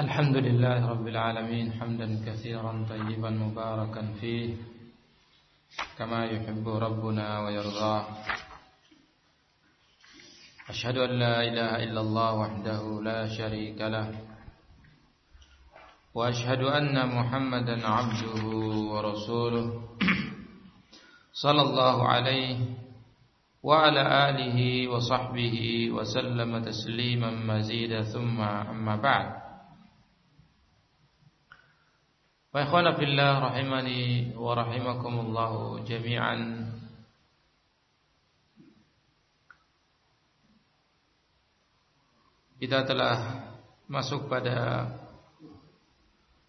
الحمد لله رب العالمين حمدا كثيرا طيبا مباركا فيه كما يحب ربنا ويرضاه. أشهد أن لا إله إلا الله وحده لا شريك له وأشهد أن محمدا عبده ورسوله صلى الله عليه وعلى آله وصحبه وسلم تسليما مزيدا ثم أما بعد. Wa ikhwana fillah rahimani wa rahimakumullah jami'an. Kita telah masuk pada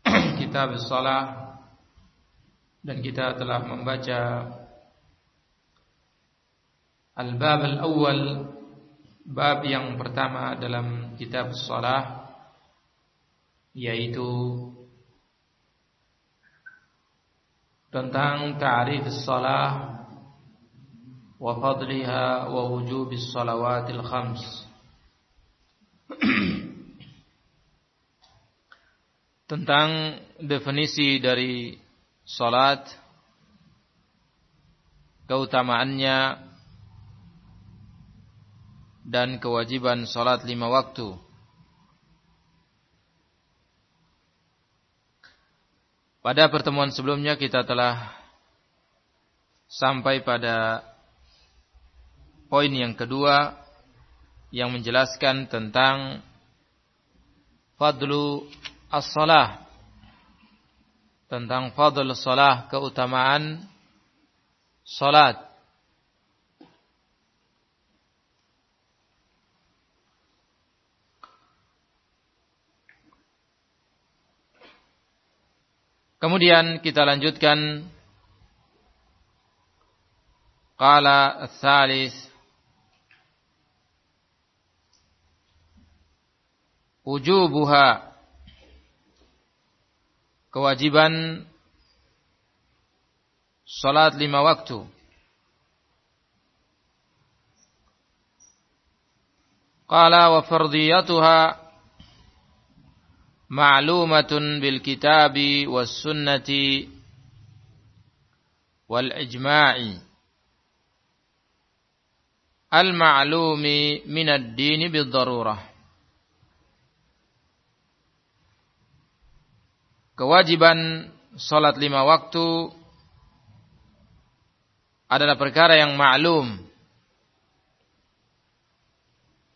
kitab salah dan kita telah membaca al-bab al-awwal bab yang pertama dalam kitab salah yaitu tentang ta'rif salah wa fadliha wa wujub salawatil khams. Tentang definisi dari salat keutamaannya dan kewajiban salat lima waktu Pada pertemuan sebelumnya kita telah sampai pada poin yang kedua yang menjelaskan tentang fadlu as-salah tentang fadl salah keutamaan salat Kemudian kita lanjutkan. Qala ats-tsalits wujubuha. Kewajiban salat lima waktu. Qala wa fardiyatuha ma'lumatun bil kitabi was sunnati wal ijma'i. Al ma'lumi min ad-din bid darurah. Kewajiban salat lima waktu adalah perkara yang maklum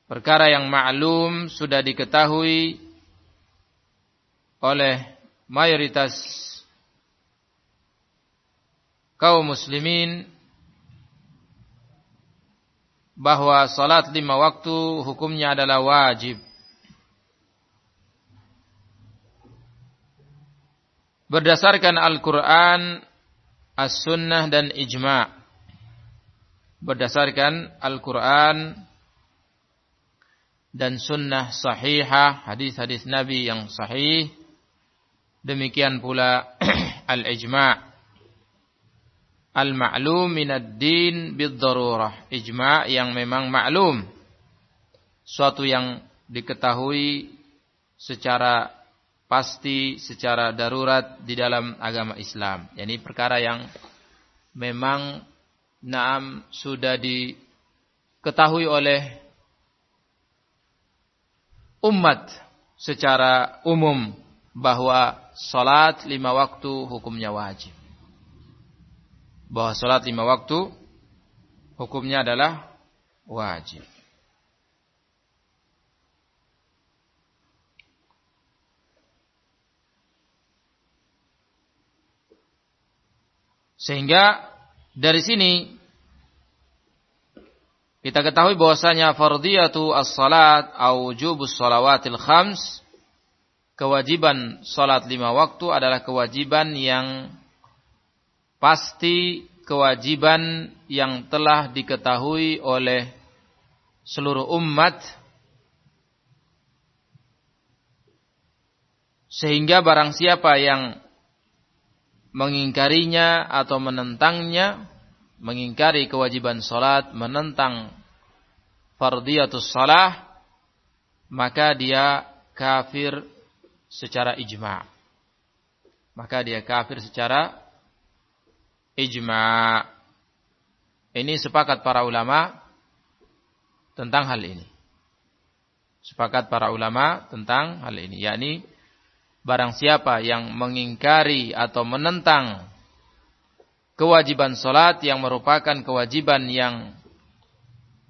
perkara yang maklum sudah diketahui oleh mayoritas kaum muslimin bahwa salat lima waktu hukumnya adalah wajib. Berdasarkan Al-Quran, As-Sunnah dan Ijma' Berdasarkan Al-Quran dan Sunnah sahihah, hadis-hadis Nabi yang sahih Demikian pula al-ijma' al-ma'lum minad din bid-darurah. Ijma' yang memang maklum. Suatu yang diketahui secara pasti, secara darurat di dalam agama Islam. Yani perkara yang memang naam sudah diketahui oleh umat secara umum bahwa salat lima waktu hukumnya wajib. Bahwa salat lima waktu hukumnya adalah wajib. Sehingga dari sini kita ketahui bahwasanya fardiyatu as-salat au wujubus salawatil khams kewajiban sholat lima waktu adalah kewajiban yang pasti kewajiban yang telah diketahui oleh seluruh umat. Sehingga barang siapa yang mengingkarinya atau menentangnya mengingkari kewajiban sholat menentang fardiyatus salah maka dia kafir secara ijma. Maka dia kafir secara ijma. Ini sepakat para ulama tentang hal ini. Sepakat para ulama tentang hal ini, yakni barang siapa yang mengingkari atau menentang kewajiban solat yang merupakan kewajiban yang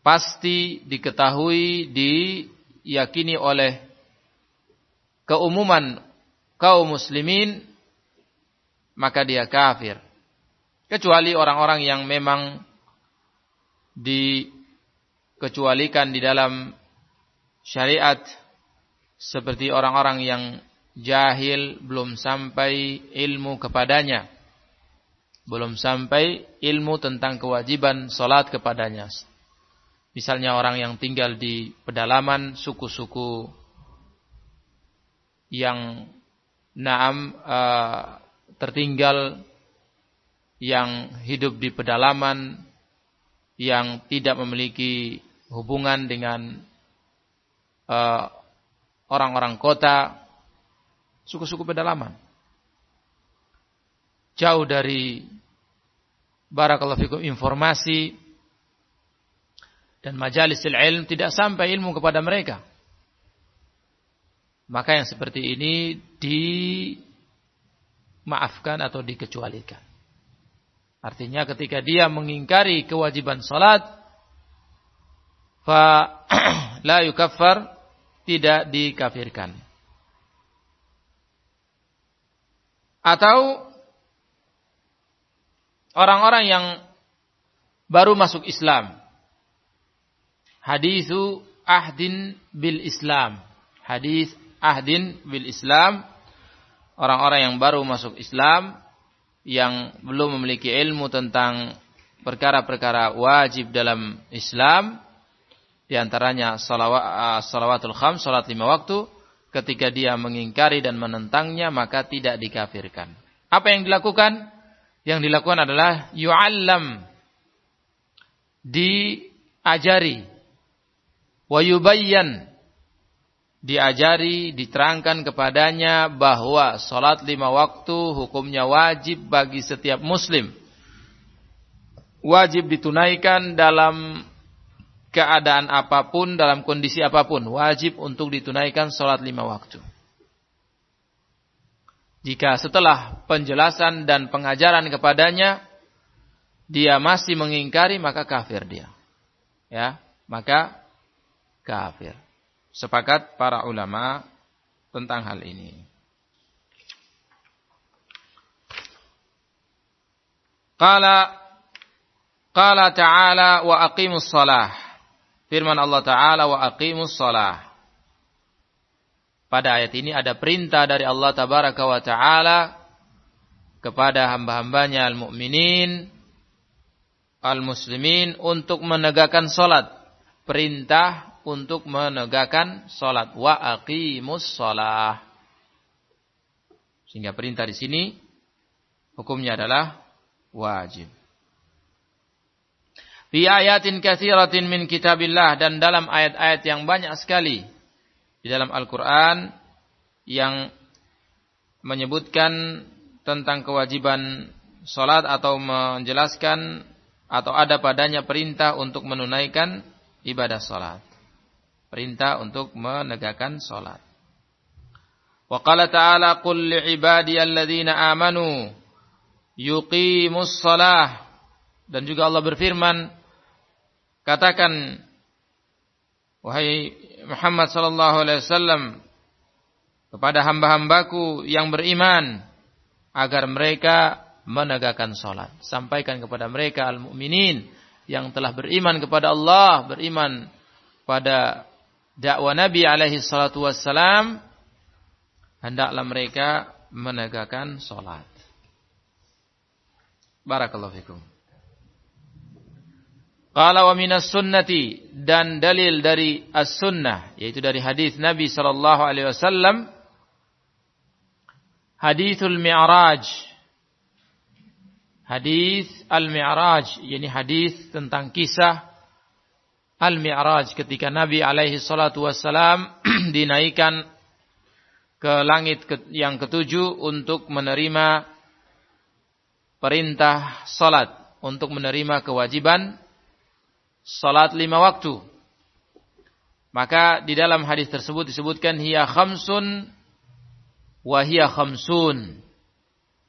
pasti diketahui, diyakini oleh keumuman kaum muslimin, maka dia kafir. Kecuali orang-orang yang memang dikecualikan di dalam syariat seperti orang-orang yang jahil belum sampai ilmu kepadanya belum sampai ilmu tentang kewajiban salat kepadanya misalnya orang yang tinggal di pedalaman suku-suku yang naam uh, tertinggal yang hidup di pedalaman yang tidak memiliki hubungan dengan Eh, orang-orang uh, kota, suku-suku pedalaman. Jauh dari barakallahu fikum informasi dan majalis ilm tidak sampai ilmu kepada mereka. Maka yang seperti ini dimaafkan atau dikecualikan. Artinya ketika dia mengingkari kewajiban salat fa la yukaffar tidak dikafirkan. Atau orang-orang yang baru masuk Islam. Hadisu ahdin bil Islam. Hadis ahdin bil Islam. Orang-orang yang baru masuk Islam yang belum memiliki ilmu tentang perkara-perkara wajib dalam Islam di antaranya salawat, uh, salawatul kham, salat lima waktu. Ketika dia mengingkari dan menentangnya, maka tidak dikafirkan. Apa yang dilakukan? Yang dilakukan adalah yu'allam. Diajari. Wa yubayyan. Diajari, diterangkan kepadanya bahwa salat lima waktu hukumnya wajib bagi setiap muslim. Wajib ditunaikan dalam keadaan apa pun, dalam kondisi apa pun, wajib untuk ditunaikan sholat lima waktu. Jika setelah penjelasan dan pengajaran kepadanya, dia masih mengingkari, maka kafir dia. Ya, maka kafir. Sepakat para ulama tentang hal ini. Qala Qala ta'ala wa aqimus salah firman Allah Ta'ala wa aqimus salah. Pada ayat ini ada perintah dari Allah Tabaraka wa Ta'ala kepada hamba-hambanya al-mu'minin, al-muslimin untuk menegakkan salat. Perintah untuk menegakkan salat. Wa aqimus salah. Sehingga perintah di sini hukumnya adalah wajib. Fi ayatin katsiratin min kitabillah dan dalam ayat-ayat yang banyak sekali di dalam Al-Qur'an yang menyebutkan tentang kewajiban salat atau menjelaskan atau ada padanya perintah untuk menunaikan ibadah salat. Perintah untuk menegakkan salat. Wa qala ta'ala qul li'ibadi alladzina amanu yuqimus salah dan juga Allah berfirman Katakan wahai Muhammad sallallahu alaihi wasallam kepada hamba-hambaku yang beriman agar mereka menegakkan salat. Sampaikan kepada mereka al-mukminin yang telah beriman kepada Allah, beriman pada dakwah Nabi alaihi salatu wassalam, hendaklah mereka menegakkan salat. Barakallahu fikum. Qala wa minas sunnati dan dalil dari as-sunnah yaitu dari hadis Nabi sallallahu alaihi wasallam hadithul mi'raj hadis al-mi'raj yakni hadis tentang kisah al-mi'raj ketika Nabi alaihi salatu wasallam dinaikkan ke langit yang ketujuh untuk menerima perintah salat, untuk menerima kewajiban salat lima waktu. Maka di dalam hadis tersebut disebutkan hiya khamsun wa hiya khamsun.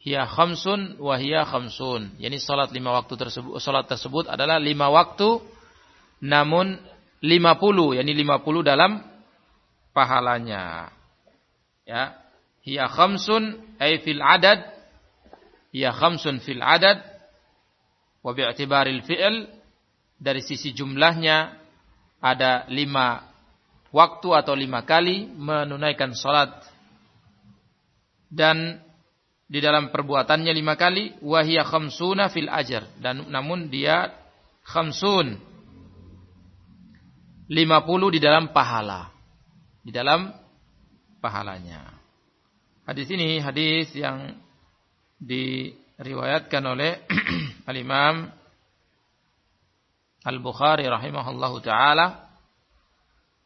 Hiya khamsun wa hiya khamsun. Yani salat lima waktu tersebut salat tersebut adalah lima waktu namun lima puluh, yani lima puluh dalam pahalanya. Ya. Hiya khamsun ay fil adad. Hiya khamsun fil adad wa bi'tibaril fi'l dari sisi jumlahnya ada lima waktu atau lima kali menunaikan sholat dan di dalam perbuatannya lima kali wahia khamsuna fil ajar dan namun dia khamsun lima puluh di dalam pahala. Di dalam pahalanya. Hadis ini hadis yang diriwayatkan oleh al-Imam Al-Bukhari rahimahullahu taala.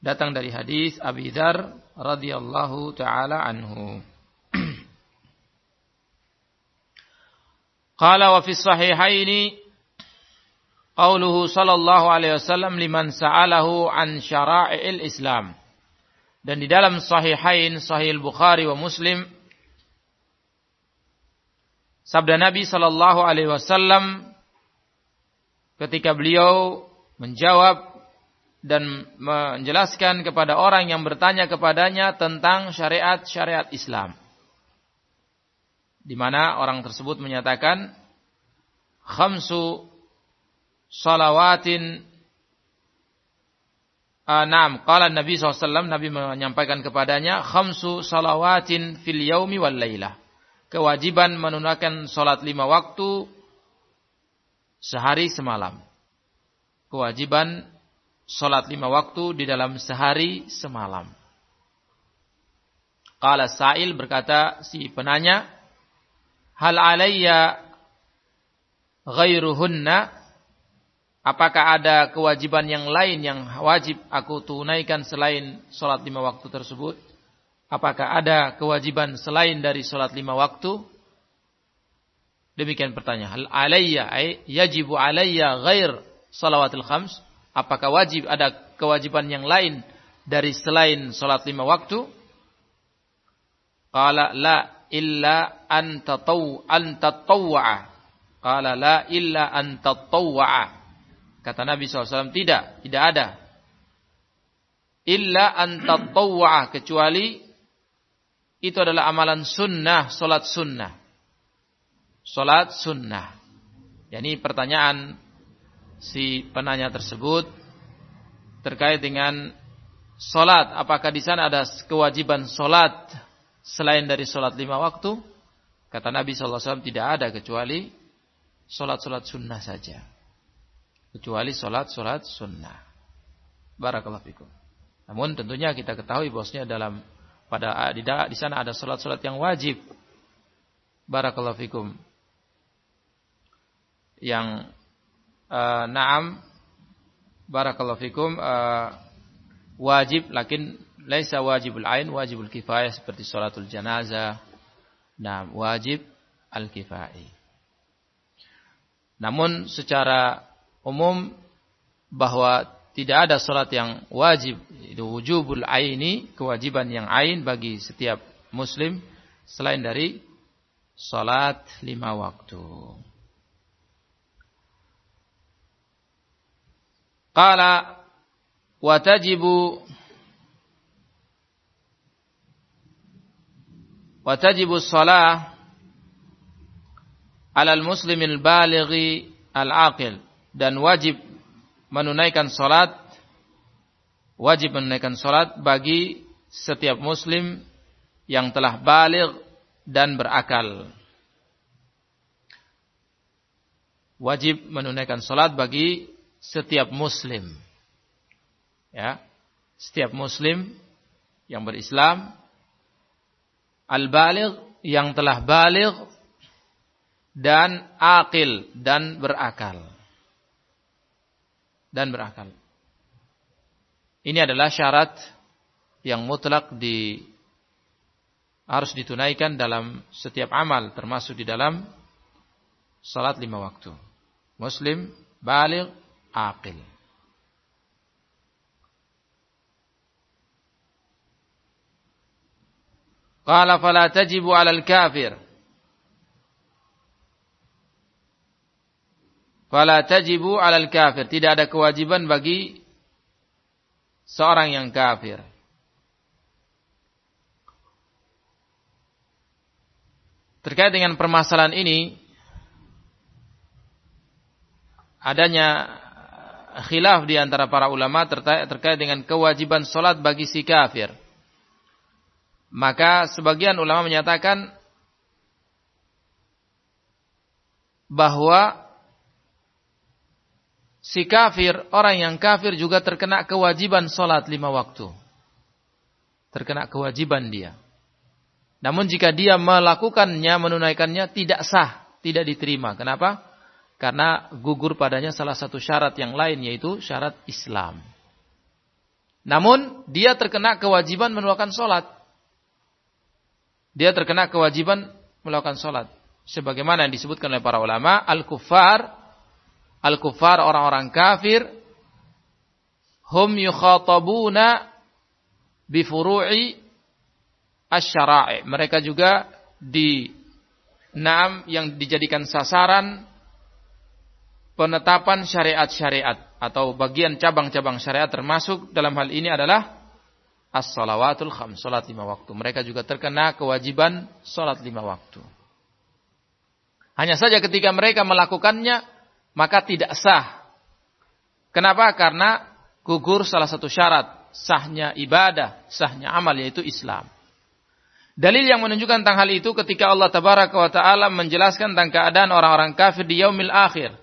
Datang dari hadis Abi Dzar radhiyallahu taala anhu. Qala wa fi sahihaini qauluhu sallallahu alaihi wasallam liman sa'alahu an syara'il Islam. Dan di dalam sahihain sahih Bukhari wa Muslim sabda Nabi sallallahu alaihi wasallam ketika beliau menjawab dan menjelaskan kepada orang yang bertanya kepadanya tentang syariat-syariat Islam. Di mana orang tersebut menyatakan khamsu salawatin uh, Naam, qala Nabi SAW, Nabi menyampaikan kepadanya, khamsu salawatin fil yaumi wal laylah. Kewajiban menunaikan salat lima waktu sehari semalam. Kewajiban Salat lima waktu di dalam sehari semalam. Qala Sa'il berkata si penanya, Hal alayya ghairuhunna Apakah ada kewajiban yang lain yang wajib aku tunaikan selain sholat lima waktu tersebut? Apakah ada kewajiban selain dari sholat lima waktu? Demikian pertanyaan. Alayya ay yajibu alayya ghair salawatil khams? Apakah wajib ada kewajiban yang lain dari selain sholat lima waktu? Qala la illa an tatawwa'a. Qala la illa an tatawwa'a. Kata Nabi SAW tidak, tidak ada. Illa an tatawwa'a kecuali itu adalah amalan sunnah, solat sunnah. Solat sunnah. Yani pertanyaan si penanya tersebut terkait dengan solat. Apakah di sana ada kewajiban solat selain dari solat lima waktu? Kata Nabi SAW tidak ada kecuali solat-solat sunnah saja. Kecuali solat-solat sunnah. Barakallahu fikum. Namun tentunya kita ketahui bosnya dalam pada di, di sana ada solat-solat yang wajib. Barakallahu fikum. Yang uh, naam barakallahu fikum uh, wajib lakin laisa wajibul ain wajibul kifayah seperti salatul janazah nah wajib al kifai namun secara umum bahwa tidak ada salat yang wajib itu wujubul aini kewajiban yang ain bagi setiap muslim selain dari salat lima waktu. Qala wa tajibu wa tajibu shalah alal muslimil balighi al-aqil dan wajib menunaikan salat wajib menunaikan salat bagi setiap muslim yang telah baligh dan berakal. Wajib menunaikan salat bagi setiap muslim. Ya. Setiap muslim yang berislam al-baligh yang telah baligh dan akil dan berakal. Dan berakal. Ini adalah syarat yang mutlak di harus ditunaikan dalam setiap amal termasuk di dalam salat lima waktu. Muslim, balik, aqil. Qala fala tajibu 'alal kafir. Fala tajibu 'alal kafir. Tidak ada kewajiban bagi seorang yang kafir. Terkait dengan permasalahan ini, adanya khilaf di antara para ulama terkait dengan kewajiban solat bagi si kafir. Maka sebagian ulama menyatakan bahwa si kafir, orang yang kafir juga terkena kewajiban solat lima waktu. Terkena kewajiban dia. Namun jika dia melakukannya, menunaikannya tidak sah, tidak diterima. Kenapa? Karena gugur padanya salah satu syarat yang lain yaitu syarat Islam. Namun dia terkena kewajiban melakukan sholat. Dia terkena kewajiban melakukan sholat. Sebagaimana yang disebutkan oleh para ulama, al-kuffar, al-kuffar orang-orang kafir, hum yukhatabuna bifuru'i asyara'i. Mereka juga di enam yang dijadikan sasaran penetapan syariat-syariat atau bagian cabang-cabang syariat termasuk dalam hal ini adalah as-salawatul kham, salat lima waktu. Mereka juga terkena kewajiban salat lima waktu. Hanya saja ketika mereka melakukannya maka tidak sah. Kenapa? Karena gugur salah satu syarat sahnya ibadah, sahnya amal yaitu Islam. Dalil yang menunjukkan tentang hal itu ketika Allah tabaraka wa taala menjelaskan tentang keadaan orang-orang kafir di yaumil akhir.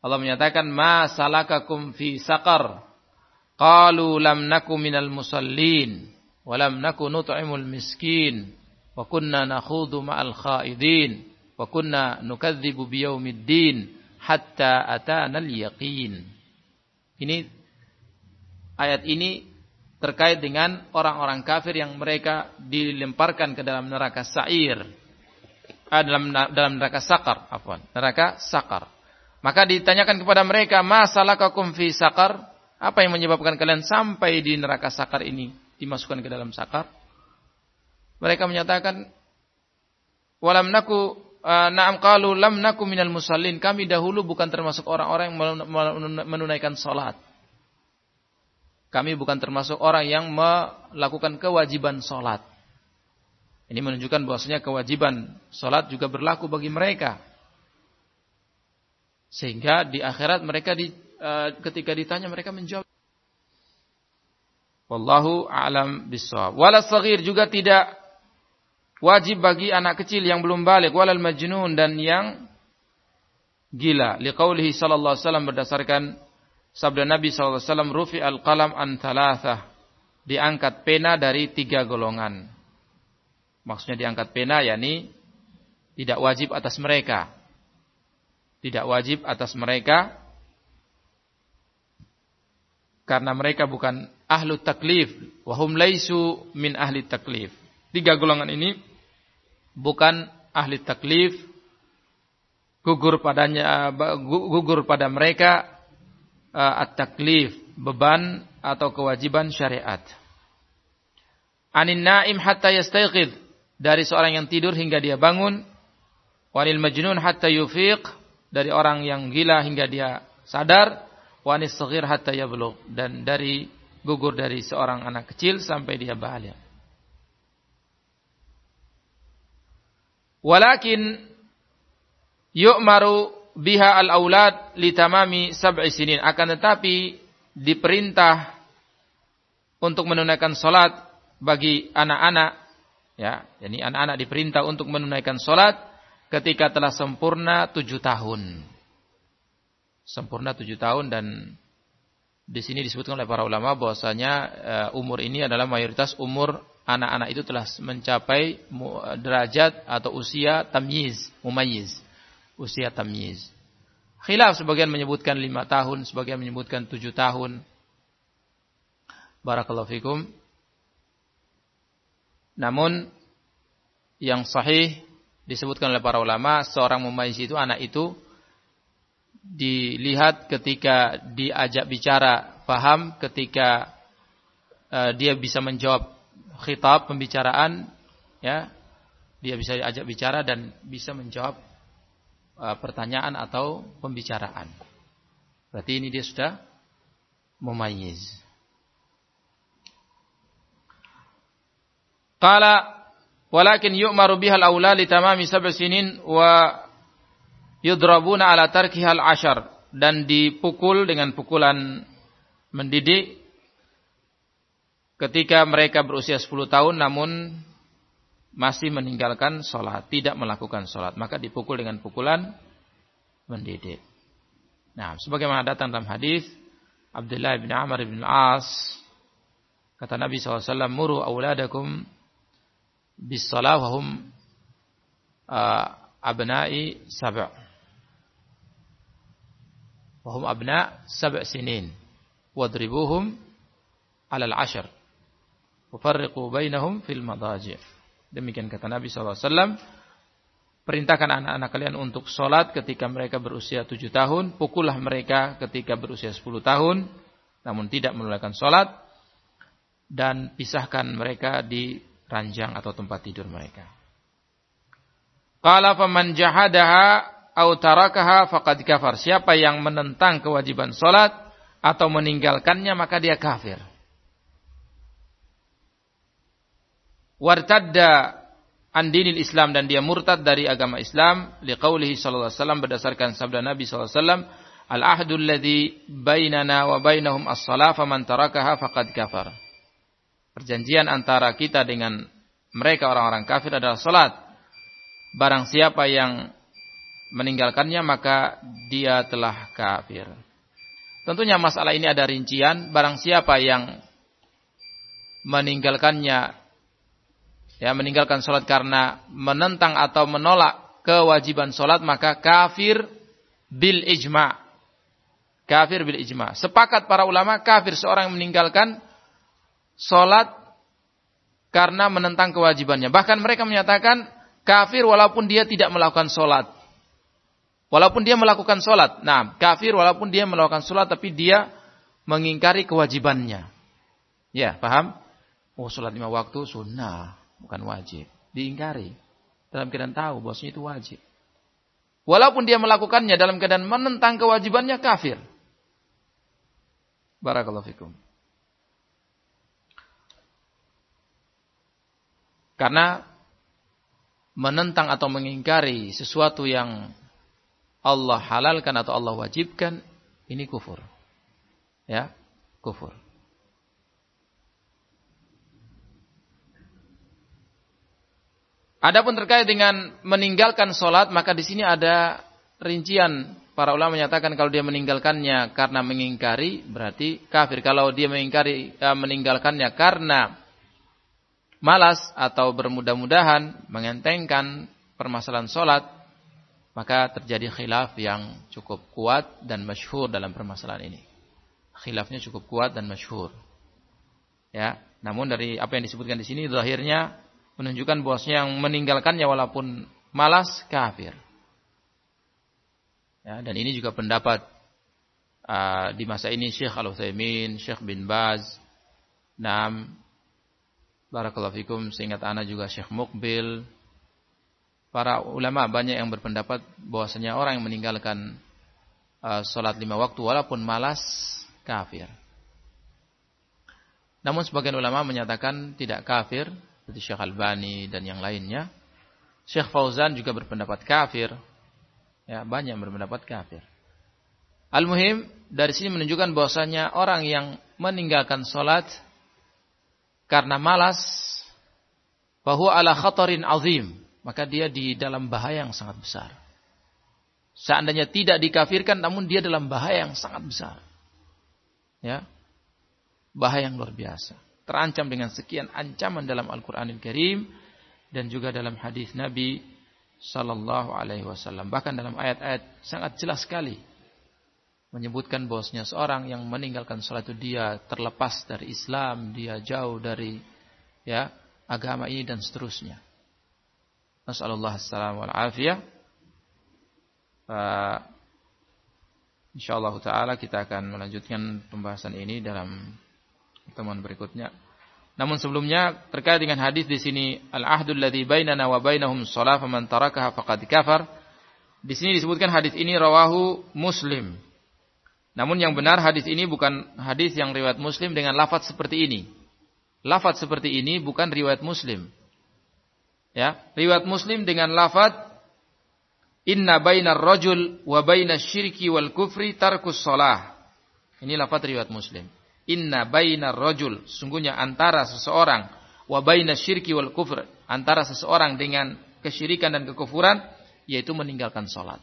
Allah menyatakan, "Ma salakakum fi saqar?" Qalu lam naku minal musallin wa lam naku nut'imul miskin wa kunna nakhudhu ma'al khaidin wa kunna nukadzibu biyaumiddin hatta atana al-yaqin. Ini ayat ini terkait dengan orang-orang kafir yang mereka dilemparkan ke dalam neraka sa'ir. Ah, dalam dalam neraka sakar, afwan. Neraka sakar. Maka ditanyakan kepada mereka, "Masalakakum fi sakar?" Apa yang menyebabkan kalian sampai di neraka sakar ini dimasukkan ke dalam sakar? Mereka menyatakan, "Walam naku na'am qalu lam naku minal musallin." Kami dahulu bukan termasuk orang-orang yang menunaikan salat. Kami bukan termasuk orang yang melakukan kewajiban sholat. Ini menunjukkan bahwasanya kewajiban sholat juga berlaku bagi mereka. Sehingga di akhirat mereka di, uh, ketika ditanya mereka menjawab. Wallahu a'lam bishawab. Wala saghir juga tidak wajib bagi anak kecil yang belum balik walal majnun dan yang gila. Liqaulihi sallallahu alaihi wasallam berdasarkan Sabda Nabi SAW, Rufi al-qalam an thalathah. Diangkat pena dari tiga golongan. Maksudnya diangkat pena, yakni tidak wajib atas mereka. Tidak wajib atas mereka. Karena mereka bukan ahlu taklif. Wahum laisu min ahli taklif. Tiga golongan ini bukan ahli taklif. Gugur padanya gugur pada mereka uh, at-taklif, beban atau kewajiban syariat. Anin naim hatta yastayqid, dari seorang yang tidur hingga dia bangun. Wanil majnun hatta yufiq, dari orang yang gila hingga dia sadar. Wanis saghir hatta yablugh, dan dari gugur dari seorang anak kecil sampai dia bahagia. Walakin yu'maru biha al-aulad litamami sab'i sinin. Akan tetapi diperintah untuk menunaikan salat bagi anak-anak ya, jadi anak-anak diperintah untuk menunaikan salat ketika telah sempurna tujuh tahun. Sempurna tujuh tahun dan di sini disebutkan oleh para ulama bahwasanya uh, umur ini adalah mayoritas umur anak-anak itu telah mencapai derajat atau usia tamyiz, mumayyiz usia tamyiz. Khilaf sebagian menyebutkan lima tahun, sebagian menyebutkan tujuh tahun. Barakallahu fikum. Namun yang sahih disebutkan oleh para ulama seorang mumayyiz itu anak itu dilihat ketika diajak bicara paham ketika uh, dia bisa menjawab khitab pembicaraan ya. Dia bisa diajak bicara dan bisa menjawab uh, pertanyaan atau pembicaraan. Berarti ini dia sudah mumayyiz. Qala walakin yu'maru bihal awla li tamami sinin wa yudrabuna ala tarkihal ashar. Dan dipukul dengan pukulan mendidik ketika mereka berusia 10 tahun namun masih meninggalkan sholat, tidak melakukan sholat, maka dipukul dengan pukulan mendidik. Nah, sebagaimana datang dalam hadis Abdullah bin Amr bin As kata Nabi SAW, muru awladakum bis salah wahum uh, abna'i sab' Wahum abna sab' sinin. Wadribuhum alal ashar. Wafarriqu bainahum fil madaji' Demikian kata Nabi SAW. Perintahkan anak-anak kalian untuk sholat ketika mereka berusia tujuh tahun. Pukullah mereka ketika berusia sepuluh tahun. Namun tidak menunaikan sholat. Dan pisahkan mereka di ranjang atau tempat tidur mereka. Qala faman jahadaha au tarakaha faqad kafar. Siapa yang menentang kewajiban salat atau meninggalkannya maka dia kafir. Wartadda an dinil Islam dan dia murtad dari agama Islam liqaulihi sallallahu alaihi wasallam berdasarkan sabda Nabi sallallahu alaihi wasallam al ahdu alladhi bainana wa bainahum as-salah faman tarakaha faqad kafar. Perjanjian antara kita dengan mereka orang-orang kafir adalah salat. Barang siapa yang meninggalkannya maka dia telah kafir. Tentunya masalah ini ada rincian, barang siapa yang meninggalkannya ya meninggalkan salat karena menentang atau menolak kewajiban salat maka kafir bil ijma. Kafir bil ijma. Sepakat para ulama kafir seorang yang meninggalkan salat karena menentang kewajibannya. Bahkan mereka menyatakan kafir walaupun dia tidak melakukan salat. Walaupun dia melakukan sholat. Nah, kafir walaupun dia melakukan sholat tapi dia mengingkari kewajibannya. Ya, paham? Oh, sholat lima waktu sunnah, bukan wajib. Diingkari. Dalam keadaan tahu bosnya itu wajib. Walaupun dia melakukannya dalam keadaan menentang kewajibannya kafir. Barakallahu fikum. Karena menentang atau mengingkari sesuatu yang Allah halalkan atau Allah wajibkan, ini kufur. Ya, kufur. Adapun terkait dengan meninggalkan sholat, maka di sini ada rincian. Para ulama menyatakan kalau dia meninggalkannya karena mengingkari, berarti kafir. Kalau dia mengingkari, eh, meninggalkannya karena malas atau bermudah-mudahan mengentengkan permasalahan sholat, maka terjadi khilaf yang cukup kuat dan masyhur dalam permasalahan ini. Khilafnya cukup kuat dan masyhur. Ya, namun dari apa yang disebutkan di sini akhirnya menunjukkan bosnya yang meninggalkannya walaupun malas kafir. Ya, dan ini juga pendapat uh, di masa ini Syekh Al-Utsaimin, Syekh bin Baz, Nam Barakallahu fikum seingat ana juga Syekh Mukbil para ulama banyak yang berpendapat bahwasanya orang yang meninggalkan uh, sholat lima waktu walaupun malas kafir. Namun sebagian ulama menyatakan tidak kafir seperti Syekh Albani dan yang lainnya. Syekh Fauzan juga berpendapat kafir. Ya, banyak yang berpendapat kafir. Al-Muhim dari sini menunjukkan bahwasanya orang yang meninggalkan sholat karena malas bahwa ala khatarin azim maka dia di dalam bahaya yang sangat besar. Seandainya tidak dikafirkan namun dia dalam bahaya yang sangat besar. Ya. Bahaya yang luar biasa. Terancam dengan sekian ancaman dalam Al-Qur'anil Karim dan juga dalam hadis Nabi sallallahu alaihi wasallam. Bahkan dalam ayat-ayat sangat jelas sekali menyebutkan bahwasanya seorang yang meninggalkan salat itu dia terlepas dari Islam, dia jauh dari ya agama ini dan seterusnya. Nasallallahu alaihi wal afiyah. Insyaallah taala kita akan melanjutkan pembahasan ini dalam pertemuan berikutnya. Namun sebelumnya terkait dengan hadis di sini al-ahdul ladzi bainana wa bainahum shalah faman tarakaha faqad kafar. Di sini disebutkan hadis ini rawahu Muslim. Namun yang benar hadis ini bukan hadis yang riwayat Muslim dengan lafaz seperti ini. Lafaz seperti ini bukan riwayat Muslim. Ya, riwayat Muslim dengan lafaz Inna bainar rajul wa bainas syirki wal kufri tarkus salah. Ini lafaz riwayat Muslim. Inna bainar rajul, sungguhnya antara seseorang wa bainas syirki wal kufr, antara seseorang dengan kesyirikan dan kekufuran yaitu meninggalkan salat.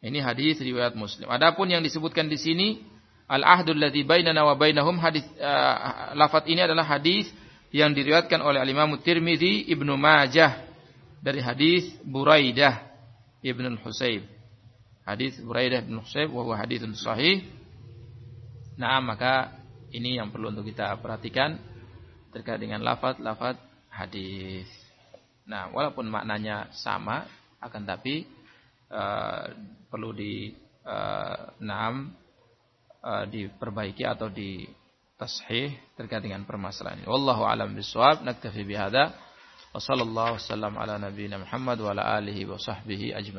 Ini hadis riwayat Muslim. Adapun yang disebutkan di sini al-ahdul ladzi bainana wa bainahum hadis uh, lafaz ini adalah hadis yang diriwayatkan oleh Al-Imam Tirmizi, Ibnu Majah dari hadis Buraidah Ibn Husayb. Hadis Buraidah Ibn Husayb wa haditsun sahih. Nah, maka ini yang perlu untuk kita perhatikan terkait dengan lafaz-lafaz hadis. Nah, walaupun maknanya sama akan tapi uh, perlu di uh, naam uh, diperbaiki atau di tashih terkait dengan permasalahan ini. Wallahu alam bisawab. Naktafi bihada. Wassallallahu wasallam ala nabiyina Muhammad wa ala alihi wa sahbihi ajma'in.